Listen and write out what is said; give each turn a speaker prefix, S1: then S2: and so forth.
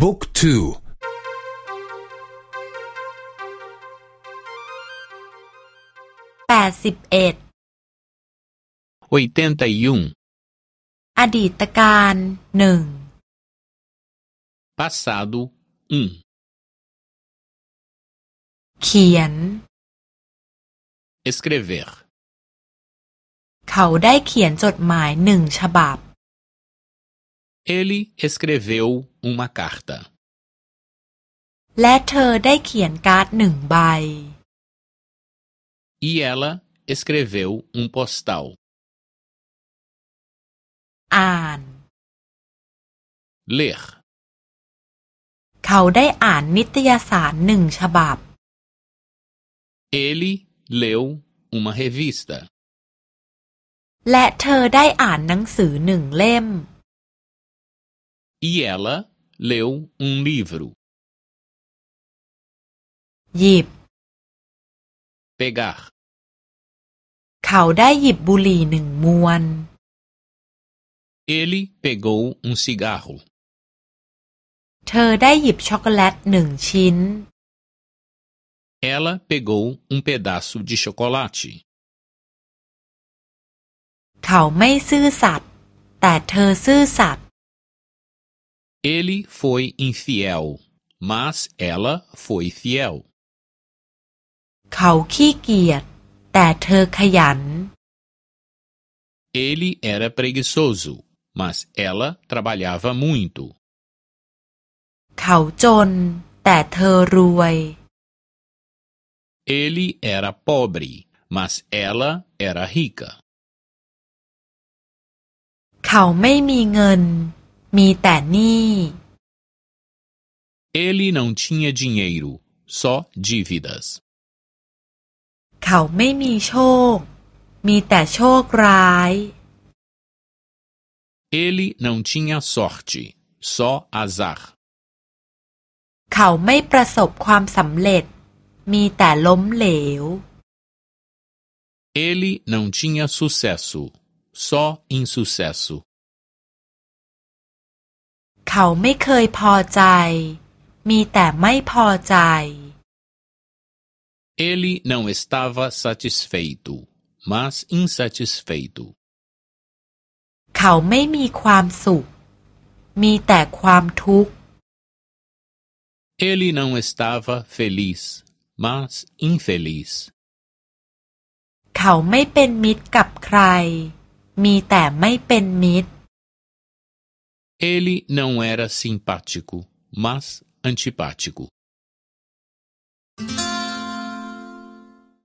S1: บุ๊กทู
S2: แปดสิบเอ็ดอดีตการหนึ่ง
S3: passado um
S2: เขียน
S3: escrever
S2: เขาได้เขียนจดหมายหนึ่งฉบับ
S3: ele escreveu uma carta
S2: และเธอได้เขียนการ์ดหนึ่งใบ
S3: e ela escreveu um postal
S2: อ่าน
S3: ler
S2: เขาได้อ่านนิตยสารหนึ่งฉบับ
S3: ele leu uma revista
S2: และเธอได้อ่านหนังสือหนึ่งเล่ม
S3: e ela leu um livro
S2: หยิบ
S3: pegar
S2: เขาได้หยิบบุหรี่หนึ่งมวน
S3: ele pegou um cigarro
S2: เธอได้หยิบช็อกโกแลตหนึ่งชิ้น
S3: ela pegou um pedaço de chocolate
S2: เขาไม่ซื่อสัตย์แต่เธอซื่อสัตย์
S3: ele foi infiel mas ela foi fiel
S2: เขาขี้เกียจแต่เธอขยัน
S3: ele era preguiçoso mas ela trabalhava muito
S2: เขาจนแต่เธอรวย
S3: ele era pobre mas ela era rica
S2: เขาไม่มีเงิน มีแต่หนี้
S3: ele não tinha dinheiro só dívidas
S2: เขาไม่มีโชค มีแต่โชคร้าย
S3: ele não tinha sorte só azar
S2: เขาไม่ประสบความสำเร็จ มีแต่ล้มเหลว
S3: ele não tinha sucesso só insucesso
S2: เขาไม่เคยพอใจ มีแต่ไม่พอใจ
S3: ele não estava satisfeito mas insatisfeito
S2: เขาไม่มีความสุข มีแต่ความทุกข์
S3: ele não estava feliz mas infeliz
S2: เขาไม่เป็นมิตรกับใคร มีแต่ไม่เป็นมิตร
S3: ele não era simpático mas antipático